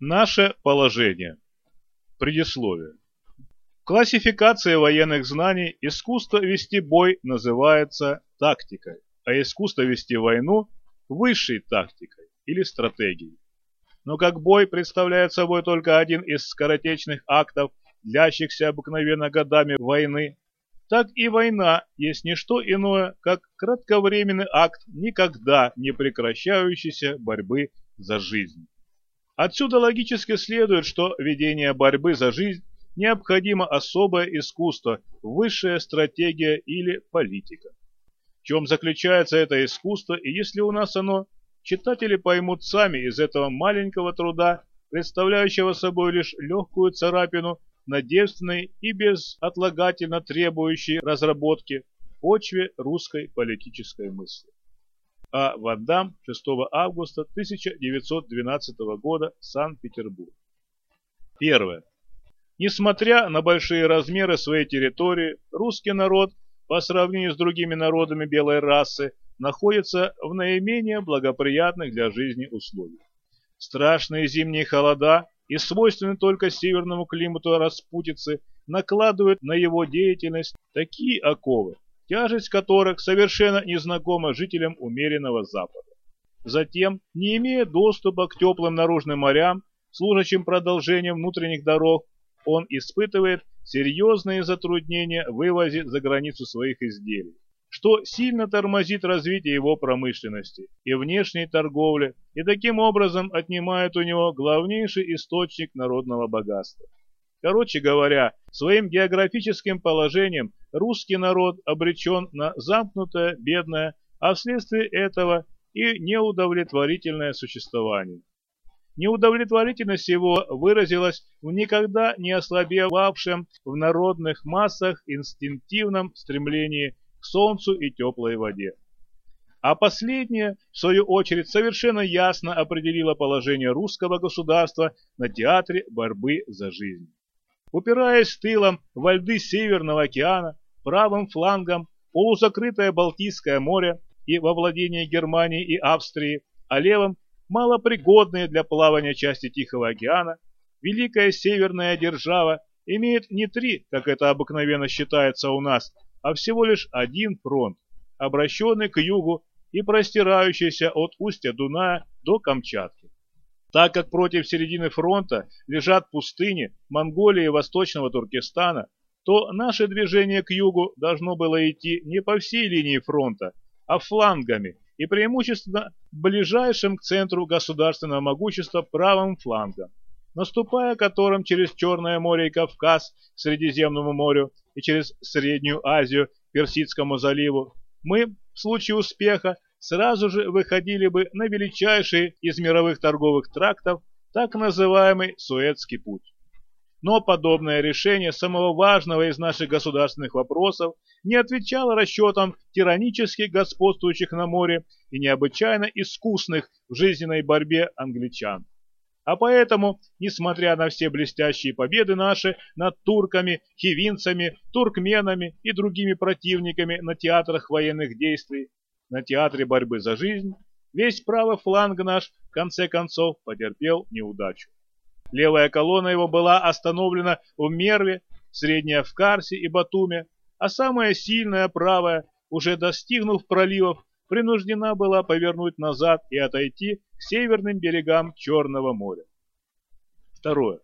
Наше положение. Предисловие. В классификации военных знаний искусство вести бой называется тактикой, а искусство вести войну – высшей тактикой или стратегией. Но как бой представляет собой только один из скоротечных актов, длящихся обыкновенно годами войны, так и война есть не что иное, как кратковременный акт никогда не прекращающейся борьбы за жизнь. Отсюда логически следует, что ведение борьбы за жизнь необходимо особое искусство, высшая стратегия или политика. В чем заключается это искусство, и если у нас оно, читатели поймут сами из этого маленького труда, представляющего собой лишь легкую царапину на и безотлагательно требующей разработки почве русской политической мысли. А. Вандам 6 августа 1912 года, Санкт-Петербург. Первое. Несмотря на большие размеры своей территории, русский народ, по сравнению с другими народами белой расы, находится в наименее благоприятных для жизни условиях. Страшные зимние холода и свойственные только северному климату распутицы накладывают на его деятельность такие оковы, тяжесть которых совершенно незнакома жителям умеренного Запада. Затем, не имея доступа к теплым наружным морям, служащим продолжением внутренних дорог, он испытывает серьезные затруднения в вывозе за границу своих изделий, что сильно тормозит развитие его промышленности и внешней торговли и таким образом отнимает у него главнейший источник народного богатства. Короче говоря, своим географическим положением русский народ обречен на замкнутое, бедное, а вследствие этого и неудовлетворительное существование. Неудовлетворительность его выразилась в никогда не ослабевавшем в народных массах инстинктивном стремлении к солнцу и теплой воде. А последнее, в свою очередь, совершенно ясно определило положение русского государства на театре борьбы за жизнь упираясь тылом во льды Северного океана, правым флангом полузакрытое Балтийское море и во владении Германии и Австрии, а левым малопригодные для плавания части Тихого океана, Великая Северная держава имеет не три, как это обыкновенно считается у нас, а всего лишь один фронт, обращенный к югу и простирающийся от устья Дуная до Камчатки. Так как против середины фронта лежат пустыни Монголии и Восточного Туркестана, то наше движение к югу должно было идти не по всей линии фронта, а флангами и преимущественно ближайшим к центру государственного могущества правым флангом, наступая которым через Черное море и Кавказ к Средиземному морю и через Среднюю Азию к Персидскому заливу, мы в случае успеха сразу же выходили бы на величайший из мировых торговых трактов, так называемый Суэцкий путь. Но подобное решение самого важного из наших государственных вопросов не отвечало расчетам тиранически господствующих на море и необычайно искусных в жизненной борьбе англичан. А поэтому, несмотря на все блестящие победы наши над турками, хивинцами, туркменами и другими противниками на театрах военных действий, на театре борьбы за жизнь, весь правый фланг наш в конце концов потерпел неудачу. Левая колонна его была остановлена в Мерве, средняя в Карсе и Батуме, а самая сильная правая, уже достигнув проливов, принуждена была повернуть назад и отойти к северным берегам Черного моря. Второе.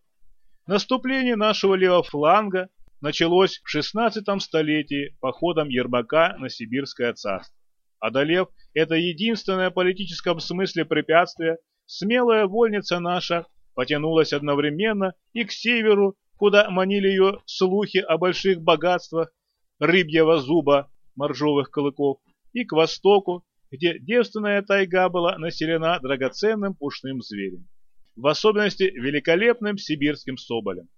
Наступление нашего левого фланга началось в 16 столетии походом Ермака на Сибирское царство. Одолев это единственное в политическом смысле препятствие, смелая вольница наша потянулась одновременно и к северу, куда манили ее слухи о больших богатствах рыбьего зуба, моржовых клыков, и к востоку, где девственная тайга была населена драгоценным пушным зверем, в особенности великолепным сибирским соболем.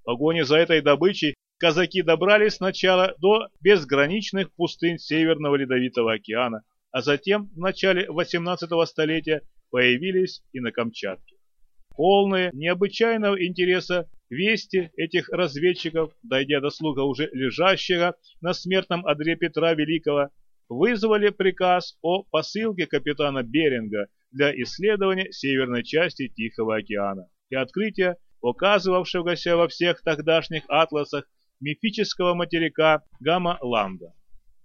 В погоне за этой добычей казаки добрались сначала до безграничных пустынь Северного Ледовитого океана, а затем в начале 18 столетия появились и на Камчатке. Полные необычайного интереса вести этих разведчиков, дойдя до слуха уже лежащего на смертном одре Петра Великого, вызвали приказ о посылке капитана Беринга для исследования северной части Тихого океана. и открытия, указывавшегося во всех тогдашних атласах мифического материка Гамма-Ланда.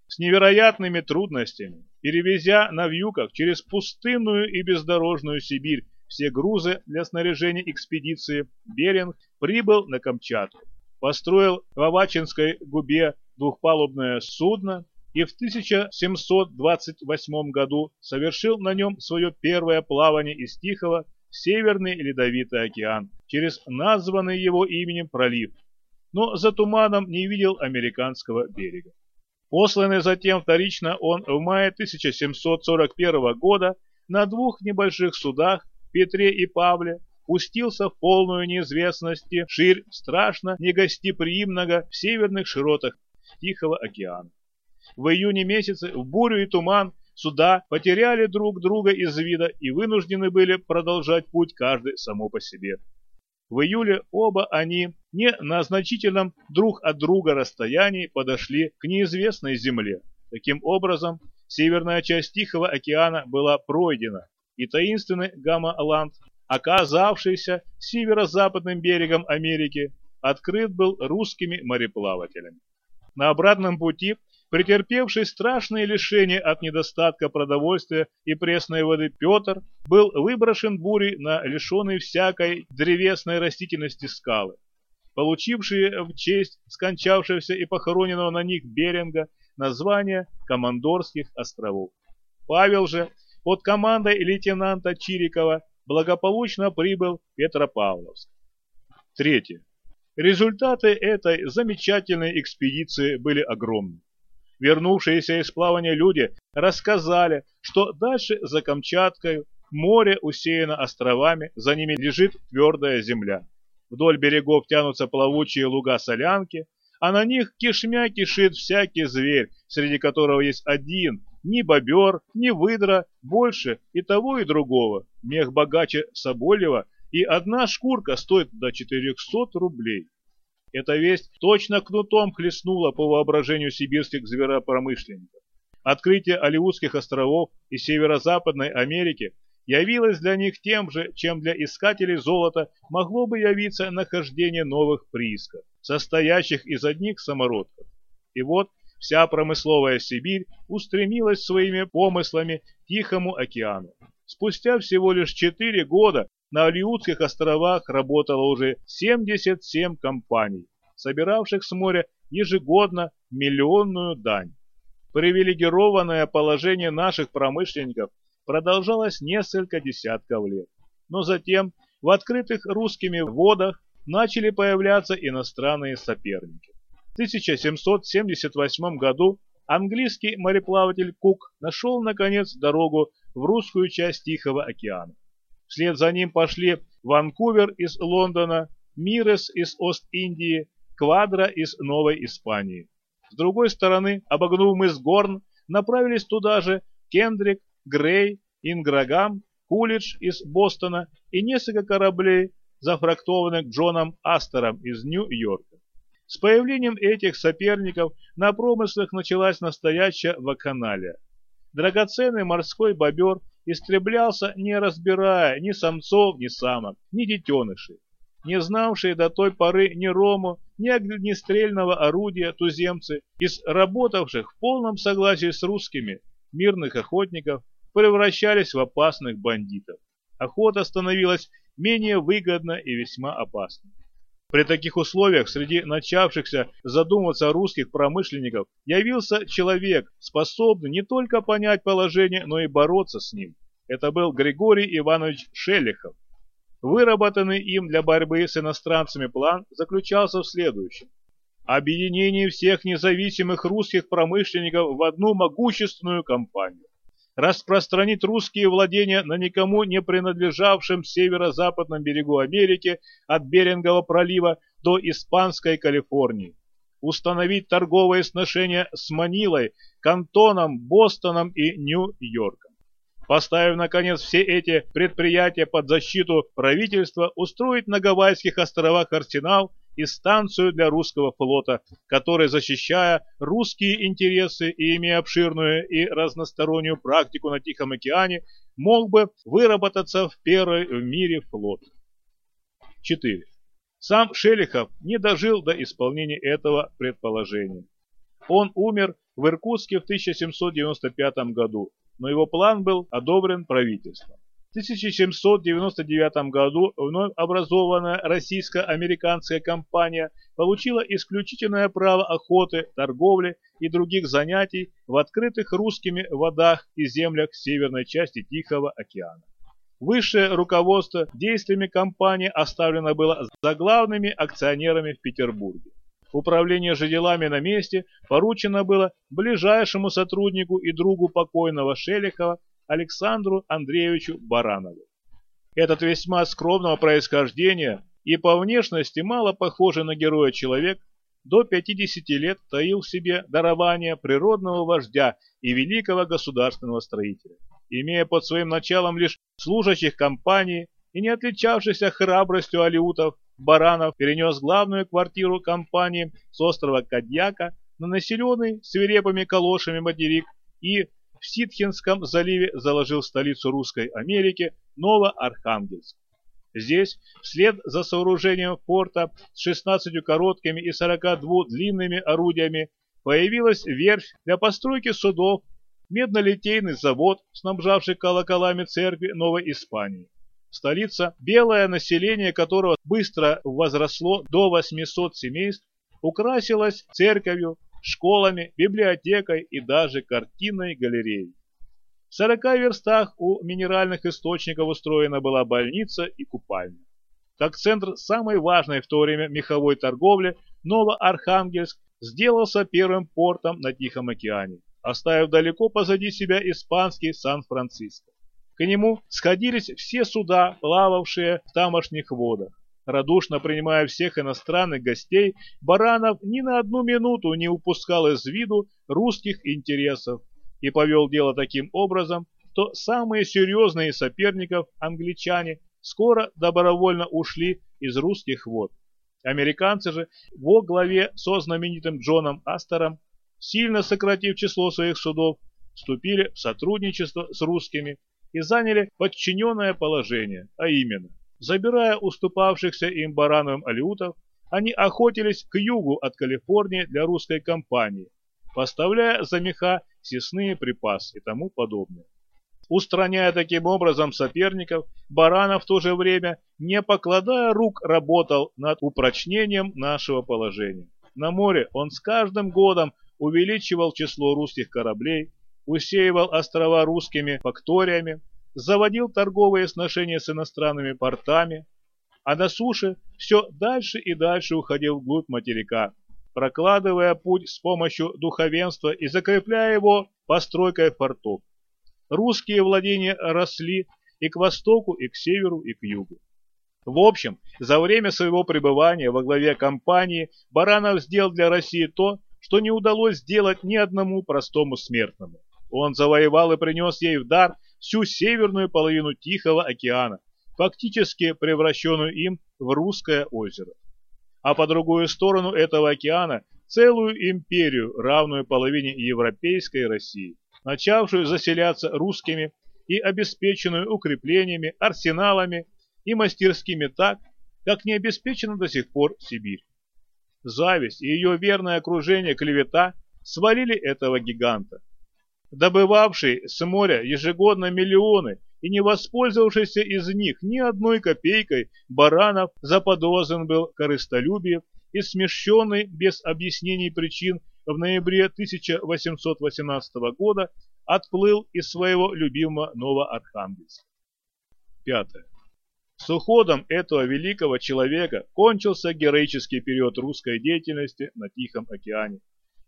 С невероятными трудностями, перевезя на вьюках через пустынную и бездорожную Сибирь все грузы для снаряжения экспедиции, Беринг прибыл на Камчатку, построил в Авачинской губе двухпалубное судно и в 1728 году совершил на нем свое первое плавание из Тихого в Северный Ледовитый океан через названный его именем пролив, но за туманом не видел американского берега. Посланный затем вторично он в мае 1741 года на двух небольших судах Петре и Павле пустился в полную неизвестности ширь страшно негостеприимного в северных широтах Тихого океана. В июне месяце в бурю и туман суда потеряли друг друга из вида и вынуждены были продолжать путь каждый само по себе. В июле оба они не на значительном друг от друга расстоянии подошли к неизвестной земле. Таким образом, северная часть Тихого океана была пройдена, и таинственный Гамма-Ланд, оказавшийся северо-западным берегом Америки, открыт был русскими мореплавателями. На обратном пути претерпевший страшные лишения от недостатка продовольствия и пресной воды Петр, был выброшен бурей на лишенный всякой древесной растительности скалы. Получившие в честь скончавшегося и похороненного на них Беринга название Командорских островов. Павел же под командой лейтенанта Чирикова благополучно прибыл в Петропавловск. Третье. Результаты этой замечательной экспедиции были огромны. Вернувшиеся из плавания люди рассказали, что дальше за Камчаткой море усеяно островами, за ними лежит твердая земля. Вдоль берегов тянутся плавучие луга-солянки, а на них кишмя кишит всякий зверь, среди которого есть один, ни бобер, ни выдра, больше и того, и другого. Мех богаче Соболева, и одна шкурка стоит до 400 рублей. Эта весть точно кнутом хлестнула по воображению сибирских зверопромышленников. Открытие Алиутских островов и Северо-Западной Америки явилось для них тем же, чем для искателей золота могло бы явиться нахождение новых приисков, состоящих из одних самородков. И вот вся промысловая Сибирь устремилась своими помыслами к Тихому океану. Спустя всего лишь четыре года на Алиутских островах работало уже 77 компаний, собиравших с моря ежегодно миллионную дань. Привилегированное положение наших промышленников продолжалось несколько десятков лет. Но затем в открытых русскими водах начали появляться иностранные соперники. В 1778 году английский мореплаватель Кук нашел наконец дорогу в русскую часть Тихого океана. Вслед за ним пошли Ванкувер из Лондона, Мирес из Ост-Индии, Квадра из Новой Испании. С другой стороны, обогнув мыс Горн, направились туда же Кендрик, Грей, Инграгам, Кулидж из Бостона и несколько кораблей, зафрактованных Джоном Астером из Нью-Йорка. С появлением этих соперников на промыслах началась настоящая вакханалия. Драгоценный морской бобер истреблялся, не разбирая ни самцов, ни самок, ни детенышей. Не знавшие до той поры ни рому, ни огнестрельного орудия туземцы, из работавших в полном согласии с русскими мирных охотников, превращались в опасных бандитов. Охота становилась менее выгодна и весьма опасна. При таких условиях среди начавшихся задумываться русских промышленников явился человек, способный не только понять положение, но и бороться с ним. Это был Григорий Иванович Шелихов. Выработанный им для борьбы с иностранцами план заключался в следующем. Объединение всех независимых русских промышленников в одну могущественную компанию распространить русские владения на никому не принадлежавшем северо-западном берегу Америки от Берингового пролива до Испанской Калифорнии, установить торговые сношения с Манилой, Кантоном, Бостоном и Нью-Йорком. Поставив, наконец, все эти предприятия под защиту правительства, устроить на Гавайских островах арсенал и станцию для русского флота, который, защищая русские интересы и имея обширную и разностороннюю практику на Тихом океане, мог бы выработаться в первый в мире флот. 4. Сам Шелихов не дожил до исполнения этого предположения. Он умер в Иркутске в 1795 году, но его план был одобрен правительством. В 1799 году вновь образованная российско-американская компания получила исключительное право охоты, торговли и других занятий в открытых русскими водах и землях северной части Тихого океана. Высшее руководство действиями компании оставлено было за главными акционерами в Петербурге. Управление же делами на месте поручено было ближайшему сотруднику и другу покойного Шелихова Александру Андреевичу Баранову. Этот весьма скромного происхождения и по внешности мало похожий на героя человек до 50 лет таил в себе дарование природного вождя и великого государственного строителя, имея под своим началом лишь служащих компании и не отличавшихся храбростью алиутов, Баранов перенес главную квартиру компании с острова Кадьяка на населенный свирепыми калошами материк и в Ситхинском заливе заложил столицу Русской Америки Новоархангельск. Здесь, вслед за сооружением порта с 16 короткими и 42 длинными орудиями, появилась верфь для постройки судов, меднолитейный завод, снабжавший колоколами церкви Новой Испании. Столица, белое население которого быстро возросло до 800 семейств, украсилась церковью, школами, библиотекой и даже картинной галереей. В 40 верстах у минеральных источников устроена была больница и купальня. Как центр самой важной в то время меховой торговли, Новоархангельск сделался первым портом на Тихом океане, оставив далеко позади себя испанский Сан-Франциско. К нему сходились все суда, плававшие в тамошних водах. Радушно принимая всех иностранных гостей, Баранов ни на одну минуту не упускал из виду русских интересов и повел дело таким образом, что самые серьезные соперников, англичане, скоро добровольно ушли из русских вод. Американцы же во главе со знаменитым Джоном Астером, сильно сократив число своих судов, вступили в сотрудничество с русскими и заняли подчиненное положение, а именно – Забирая уступавшихся им барановым алиутов, они охотились к югу от Калифорнии для русской компании, поставляя за меха съестные припасы и тому подобное. Устраняя таким образом соперников, Баранов в то же время, не покладая рук, работал над упрочнением нашего положения. На море он с каждым годом увеличивал число русских кораблей, усеивал острова русскими факториями, заводил торговые сношения с иностранными портами, а на суше все дальше и дальше уходил вглубь материка, прокладывая путь с помощью духовенства и закрепляя его постройкой фортов. Русские владения росли и к востоку, и к северу, и к югу. В общем, за время своего пребывания во главе компании Баранов сделал для России то, что не удалось сделать ни одному простому смертному. Он завоевал и принес ей в дар всю северную половину Тихого океана, фактически превращенную им в Русское озеро. А по другую сторону этого океана целую империю, равную половине европейской России, начавшую заселяться русскими и обеспеченную укреплениями, арсеналами и мастерскими так, как не обеспечена до сих пор Сибирь. Зависть и ее верное окружение клевета свалили этого гиганта, добывавший с моря ежегодно миллионы и не воспользовавшийся из них ни одной копейкой, Баранов заподозрен был корыстолюбие и смещенный без объяснений причин в ноябре 1818 года отплыл из своего любимого Новоархангельска. Пятое. С уходом этого великого человека кончился героический период русской деятельности на Тихом океане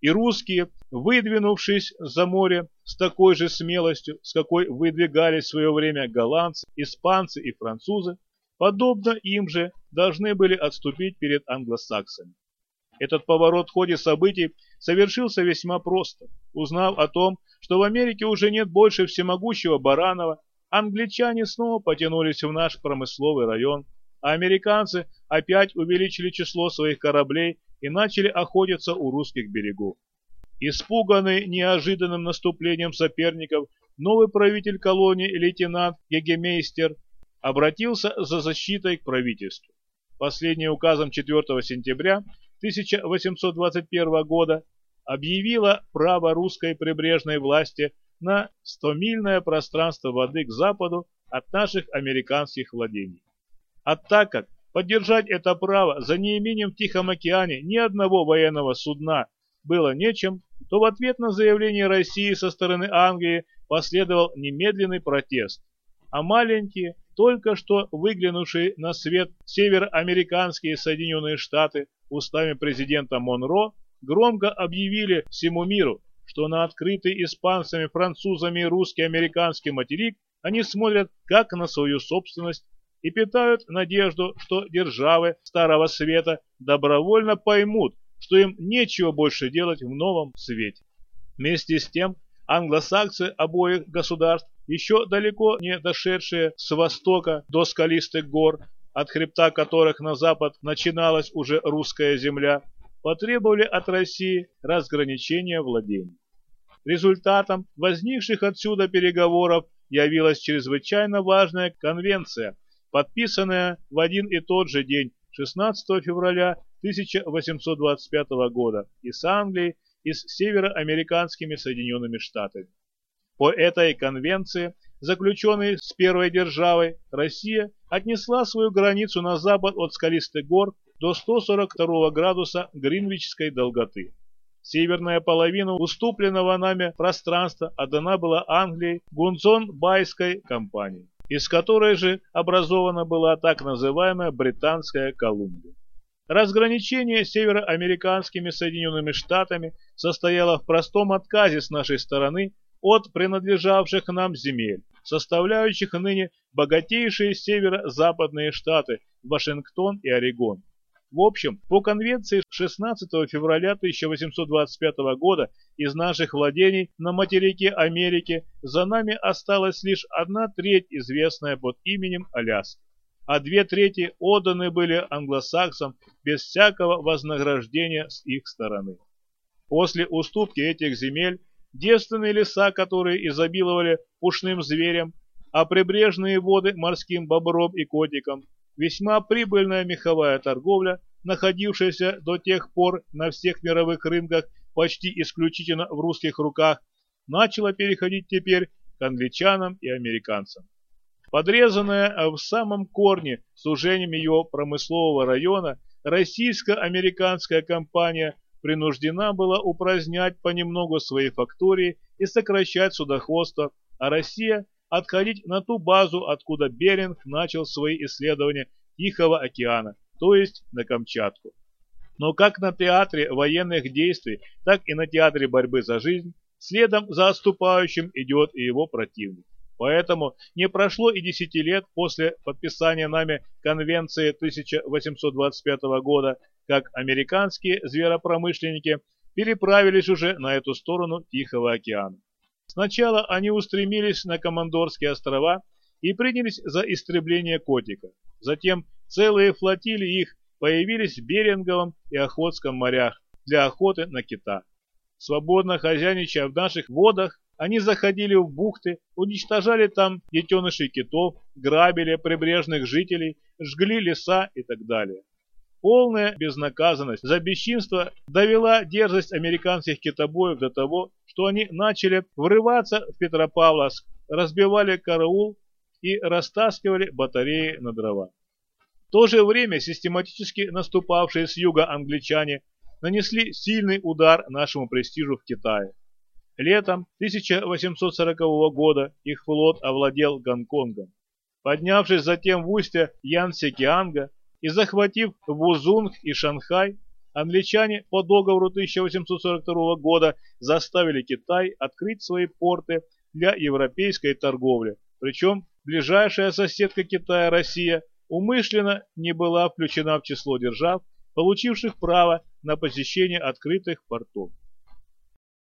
и русские, выдвинувшись за море с такой же смелостью, с какой выдвигались в свое время голландцы, испанцы и французы, подобно им же должны были отступить перед англосаксами. Этот поворот в ходе событий совершился весьма просто. Узнав о том, что в Америке уже нет больше всемогущего Баранова, англичане снова потянулись в наш промысловый район, а американцы опять увеличили число своих кораблей и начали охотиться у русских берегов. Испуганный неожиданным наступлением соперников, новый правитель колонии лейтенант Гегемейстер обратился за защитой к правительству. последний указом 4 сентября 1821 года, объявила право русской прибрежной власти на 100-мильное пространство воды к западу от наших американских владений. А так как поддержать это право за неимением в Тихом океане ни одного военного судна было нечем, то в ответ на заявление России со стороны Англии последовал немедленный протест, а маленькие, только что выглянувшие на свет североамериканские Соединенные Штаты устами президента Монро громко объявили всему миру, что на открытый испанцами, французами и русский американский материк они смотрят как на свою собственность и питают надежду, что державы Старого Света добровольно поймут, что им нечего больше делать в новом свете. Вместе с тем, англосаксы обоих государств, еще далеко не дошедшие с востока до скалистых гор, от хребта которых на запад начиналась уже русская земля, потребовали от России разграничения владений. Результатом возникших отсюда переговоров явилась чрезвычайно важная конвенция, подписанная в один и тот же день 16 февраля 1825 года и с Англией, и с североамериканскими Соединенными Штатами. По этой конвенции, заключенной с первой державой, Россия отнесла свою границу на запад от скалистых гор до 142 градуса гринвичской долготы. Северная половина уступленного нами пространства отдана была Англии Гунзон-Байской компании, из которой же образована была так называемая Британская Колумбия. Разграничение североамериканскими Соединенными Штатами состояло в простом отказе с нашей стороны от принадлежавших нам земель, составляющих ныне богатейшие северо-западные штаты Вашингтон и Орегон. В общем, по конвенции 16 февраля 1825 года из наших владений на материке Америки за нами осталась лишь одна треть, известная под именем Аляски а две трети отданы были англосаксам без всякого вознаграждения с их стороны. После уступки этих земель девственные леса, которые изобиловали пушным зверем, а прибрежные воды морским бобром и котиком, весьма прибыльная меховая торговля, находившаяся до тех пор на всех мировых рынках почти исключительно в русских руках, начала переходить теперь к англичанам и американцам. Подрезанная в самом корне сужением ее промыслового района, российско-американская компания принуждена была упразднять понемногу свои фактории и сокращать судоходство, а Россия отходить на ту базу, откуда Беринг начал свои исследования Тихого океана, то есть на Камчатку. Но как на театре военных действий, так и на театре борьбы за жизнь, следом за отступающим идет и его противник. Поэтому не прошло и десяти лет после подписания нами Конвенции 1825 года, как американские зверопромышленники переправились уже на эту сторону Тихого океана. Сначала они устремились на Командорские острова и принялись за истребление котика. Затем целые флотилии их появились в Беринговом и Охотском морях для охоты на кита. Свободно хозяйничая в наших водах, они заходили в бухты, уничтожали там детенышей китов, грабили прибрежных жителей, жгли леса и так далее. Полная безнаказанность за бесчинство довела дерзость американских китобоев до того, что они начали врываться в Петропавловск, разбивали караул и растаскивали батареи на дрова. В то же время систематически наступавшие с юга англичане нанесли сильный удар нашему престижу в Китае. Летом 1840 года их флот овладел Гонконгом. Поднявшись затем в устье Янсекианга и захватив Вузунг и Шанхай, англичане по договору 1842 года заставили Китай открыть свои порты для европейской торговли, причем ближайшая соседка Китая Россия умышленно не была включена в число держав, получивших право на посещение открытых портов.